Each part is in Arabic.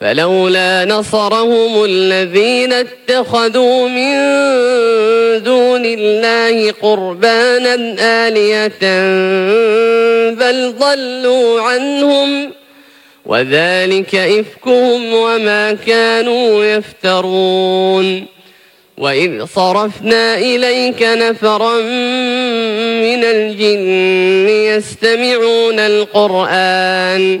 فلولا نصرهم الذين اتخذوا من دون الله قربانا آلية بل ضلوا عنهم وذلك إفكهم وما كانوا يفترون وإذ صرفنا إليك نفرا من الجن يستمعون القرآن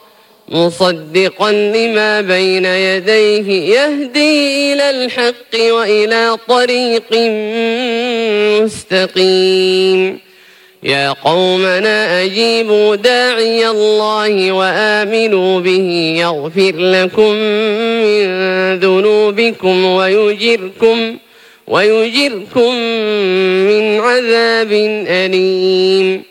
مصدقا لما بين يديه يهدي إلى الحق وإلى طريق مستقيم. يا قومنا أجيبوا داعي الله وآمنوا به يغفر لكم من ذنوبكم ويجركم ويجركم من عذاب أليم.